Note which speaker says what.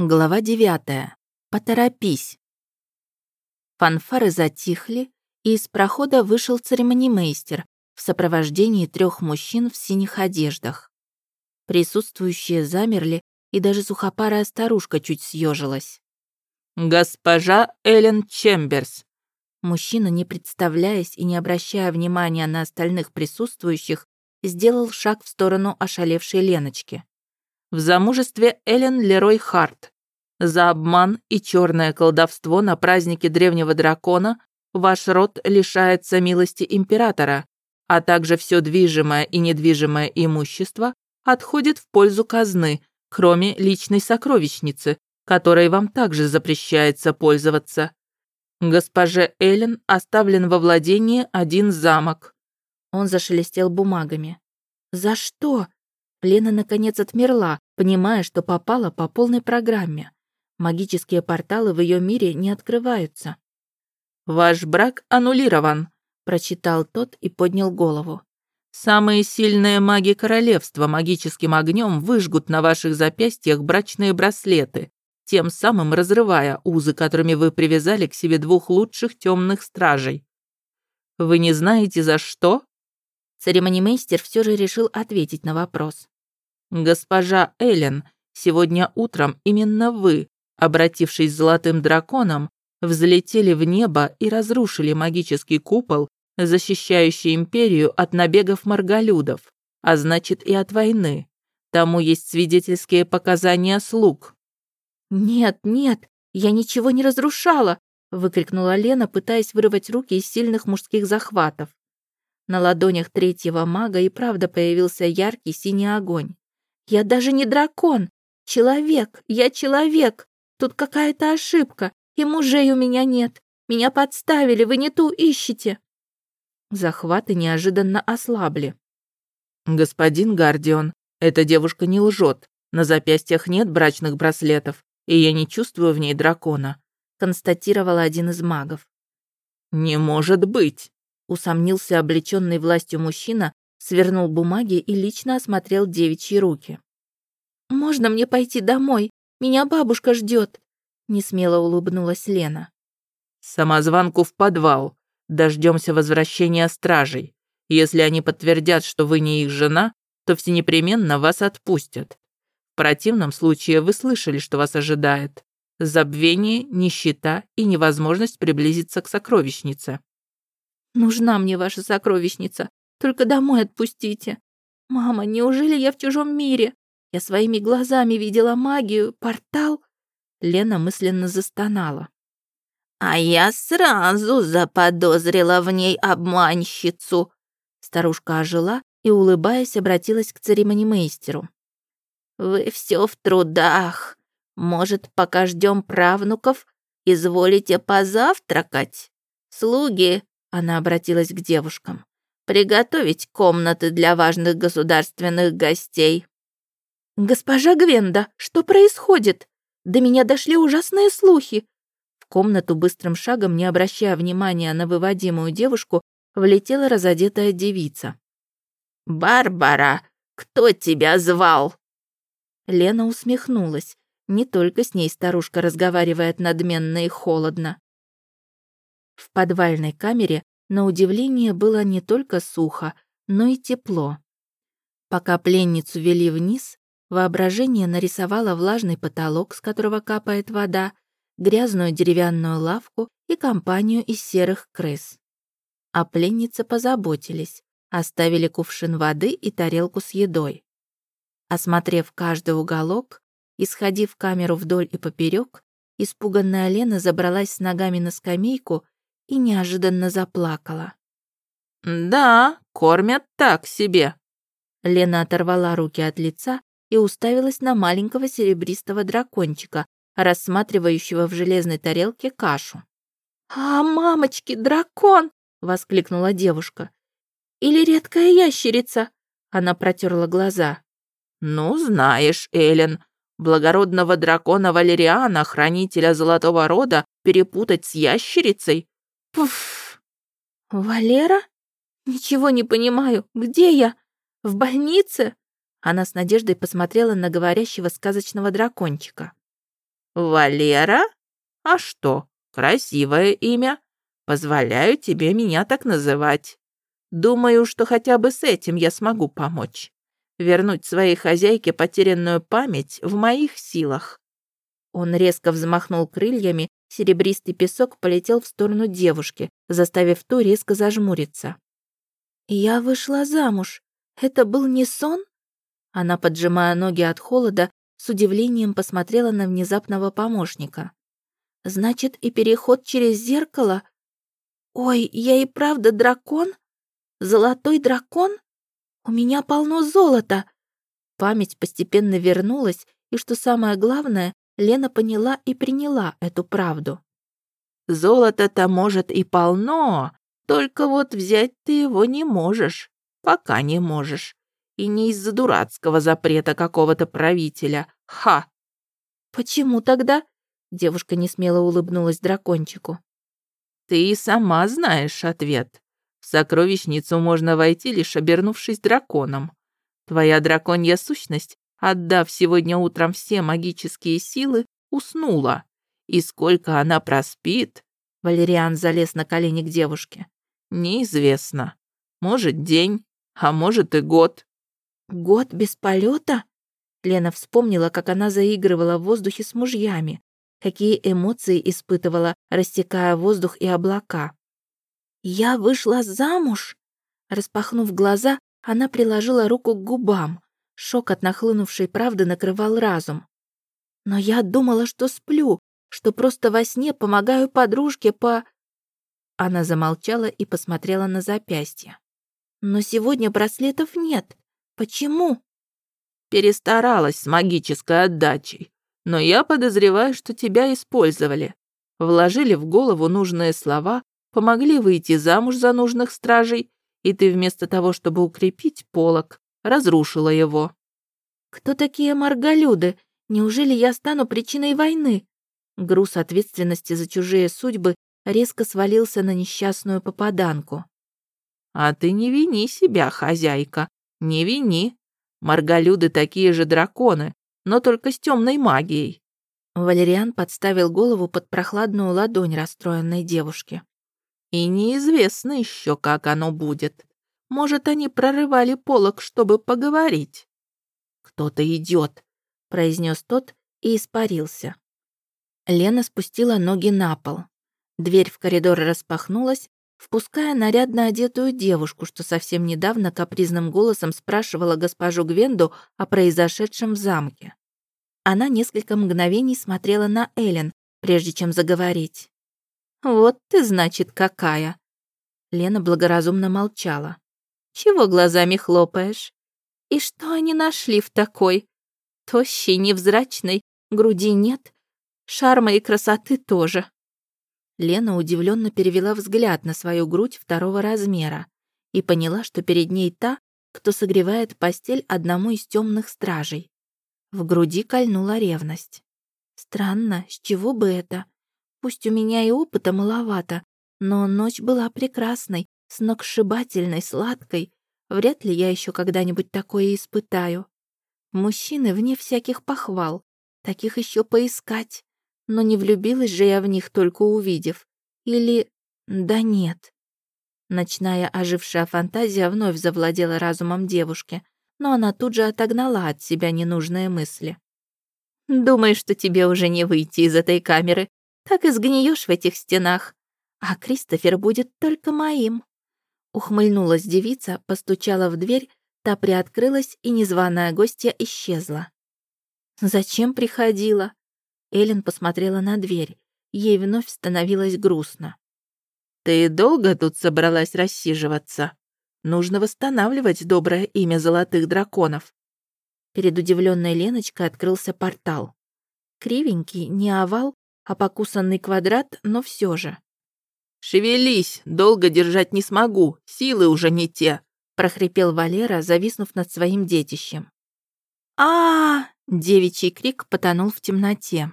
Speaker 1: Глава девятая. Поторопись. Фанфары затихли, и из прохода вышел церемонимейстер в сопровождении трех мужчин в синих одеждах. Присутствующие замерли, и даже сухопарая старушка чуть съежилась.
Speaker 2: «Госпожа Эллен Чемберс!»
Speaker 1: Мужчина, не представляясь и не обращая внимания на остальных присутствующих, сделал шаг в сторону ошалевшей Леночки
Speaker 2: в замужестве Эллен Лерой Харт. За обман и черное колдовство на празднике древнего дракона ваш род лишается милости императора, а также все движимое и недвижимое имущество отходит в пользу казны, кроме личной сокровищницы, которой вам также запрещается пользоваться. Госпоже Эллен оставлен во владении один замок».
Speaker 1: Он зашелестел бумагами. «За что?» Лена наконец отмерла, понимая, что попала по полной программе. Магические порталы в ее мире не открываются.
Speaker 2: «Ваш брак аннулирован», — прочитал тот и поднял голову. «Самые сильные маги королевства магическим огнем выжгут на ваших запястьях брачные браслеты, тем самым разрывая узы, которыми вы привязали к себе двух лучших темных стражей. Вы не знаете, за что?»
Speaker 1: Церемонимейстер все же решил ответить на вопрос.
Speaker 2: «Госпожа Эллен, сегодня утром именно вы, обратившись золотым драконом, взлетели в небо и разрушили магический купол, защищающий империю от набегов марголюдов, а значит и от войны. Тому есть свидетельские показания слуг».
Speaker 1: «Нет, нет, я ничего не разрушала!» выкрикнула Лена, пытаясь вырвать руки из сильных мужских захватов. На ладонях третьего мага и правда появился яркий синий огонь. «Я даже не дракон! Человек! Я человек! Тут какая-то ошибка, и мужей у меня нет. Меня подставили, вы не ту ищете!» Захваты неожиданно ослабли.
Speaker 2: «Господин Гардион, эта девушка не лжет. На запястьях нет брачных браслетов, и я не чувствую в ней дракона», констатировал один из магов. «Не может быть!» Усомнился облеченный властью мужчина, свернул бумаги и лично осмотрел девичьи руки.
Speaker 1: «Можно мне пойти домой? Меня бабушка ждет. несмело улыбнулась Лена.
Speaker 2: «Самозванку в подвал. Дождемся возвращения стражей. Если они подтвердят, что вы не их жена, то все непременно вас отпустят. В противном случае вы слышали, что вас ожидает. Забвение, нищета и невозможность приблизиться к сокровищнице.
Speaker 1: Нужна мне ваша сокровищница. Только домой отпустите. Мама, неужели я в чужом мире? Я своими глазами видела магию, портал. Лена мысленно застонала.
Speaker 3: А я сразу заподозрила в ней обманщицу.
Speaker 1: Старушка ожила и, улыбаясь, обратилась к церемонимейстеру.
Speaker 3: «Вы все в трудах. Может, пока ждем правнуков, изволите позавтракать? Слуги, она обратилась к девушкам. «Приготовить комнаты для важных государственных гостей».
Speaker 1: «Госпожа Гвенда, что происходит? До меня дошли ужасные слухи». В комнату быстрым шагом, не обращая внимания на выводимую девушку, влетела разодетая девица.
Speaker 3: «Барбара, кто тебя звал?»
Speaker 1: Лена усмехнулась. Не только с ней старушка разговаривает надменно и холодно. В подвальной камере, на удивление, было не только сухо, но и тепло. Пока пленницу вели вниз, воображение нарисовало влажный потолок, с которого капает вода, грязную деревянную лавку и компанию из серых крыс. О пленнице позаботились, оставили кувшин воды и тарелку с едой. Осмотрев каждый уголок, исходив камеру вдоль и поперек, испуганная Лена забралась с ногами на скамейку и неожиданно заплакала.
Speaker 2: «Да, кормят так себе».
Speaker 1: Лена оторвала руки от лица и уставилась на маленького серебристого дракончика, рассматривающего в железной тарелке кашу. «А, мамочки, дракон!» — воскликнула девушка. «Или редкая ящерица?» — она протерла глаза.
Speaker 2: «Ну, знаешь, Элен, благородного дракона Валериана, хранителя Золотого Рода, перепутать с ящерицей
Speaker 1: Пф. Валера? Ничего не понимаю. Где я? В больнице? Она с надеждой посмотрела на говорящего сказочного дракончика.
Speaker 3: «Валера?
Speaker 2: А что, красивое имя. Позволяю тебе меня так называть. Думаю, что хотя бы с этим я смогу помочь. Вернуть своей хозяйке потерянную память в моих силах».
Speaker 1: Он резко взмахнул крыльями, серебристый песок полетел в сторону девушки, заставив ту резко зажмуриться. «Я вышла замуж. Это был не сон?» Она, поджимая ноги от холода, с удивлением посмотрела на внезапного помощника. «Значит, и переход через зеркало? Ой, я и правда дракон? Золотой дракон? У меня полно золота!» Память постепенно вернулась, и, что самое главное, Лена поняла и приняла эту правду.
Speaker 2: «Золота-то, может, и полно, только вот взять ты его не можешь, пока не можешь. И не из-за дурацкого запрета какого-то правителя. Ха!»
Speaker 1: «Почему тогда?» Девушка несмело улыбнулась дракончику.
Speaker 2: «Ты сама знаешь ответ. В сокровищницу можно войти, лишь обернувшись драконом. Твоя драконья сущность, отдав сегодня утром все магические силы, уснула. И сколько она проспит...»
Speaker 1: Валериан залез на колени к девушке.
Speaker 2: «Неизвестно. Может, день, а может и год.
Speaker 1: Год без полета? Лена вспомнила, как она заигрывала в воздухе с мужьями, какие эмоции испытывала, рассекая воздух и облака. «Я вышла замуж!» Распахнув глаза, она приложила руку к губам. Шок от нахлынувшей правды накрывал разум. «Но я думала, что сплю, что просто во сне помогаю подружке по...» Она замолчала и посмотрела на запястье. «Но сегодня браслетов нет. Почему?
Speaker 2: Перестаралась с магической отдачей. Но я подозреваю, что тебя использовали. Вложили в голову нужные слова, помогли выйти замуж за нужных стражей, и ты вместо того, чтобы укрепить полог, разрушила его.
Speaker 1: Кто такие марголюды? Неужели я стану причиной войны? Груз ответственности за чужие судьбы резко свалился на несчастную попаданку.
Speaker 2: А ты не вини себя, хозяйка. Не вини. Марголюды такие же драконы, но только с темной магией.
Speaker 1: Валериан подставил голову под прохладную ладонь расстроенной девушки.
Speaker 2: И неизвестно еще, как оно будет. Может, они прорывали полок, чтобы поговорить.
Speaker 1: Кто-то идет, произнес тот и испарился. Лена спустила ноги на пол. Дверь в коридор распахнулась, впуская нарядно одетую девушку, что совсем недавно капризным голосом спрашивала госпожу Гвенду о произошедшем в замке. Она несколько мгновений смотрела на Элен, прежде чем заговорить. «Вот ты, значит, какая!» Лена благоразумно молчала. «Чего глазами хлопаешь? И что они нашли в такой? Тощей, невзрачной, груди нет, шарма и красоты тоже. Лена удивленно перевела взгляд на свою грудь второго размера и поняла, что перед ней та, кто согревает постель одному из темных стражей. В груди кольнула ревность. Странно, с чего бы это? Пусть у меня и опыта маловато, но ночь была прекрасной, сногсшибательной, сладкой. Вряд ли я еще когда-нибудь такое испытаю. Мужчины вне всяких похвал. Таких еще поискать. Но не влюбилась же я в них, только увидев. Или... да нет. Ночная ожившая фантазия вновь завладела разумом девушки, но она тут же отогнала от себя ненужные мысли. «Думаешь, что тебе уже не выйти из этой камеры? Так и сгниешь в этих стенах. А Кристофер будет только моим». Ухмыльнулась девица, постучала в дверь, та приоткрылась, и незваная гостья исчезла. «Зачем приходила?» Эллен посмотрела на дверь. Ей вновь становилось грустно.
Speaker 2: «Ты долго тут собралась рассиживаться? Нужно восстанавливать доброе имя золотых драконов».
Speaker 1: Перед удивленной Леночкой открылся портал. Кривенький, не овал, а покусанный квадрат, но все же.
Speaker 2: «Шевелись, долго держать не смогу, силы уже не те»,
Speaker 1: прохрипел Валера, зависнув над своим детищем. а, -а, -а Девичий крик потонул в темноте.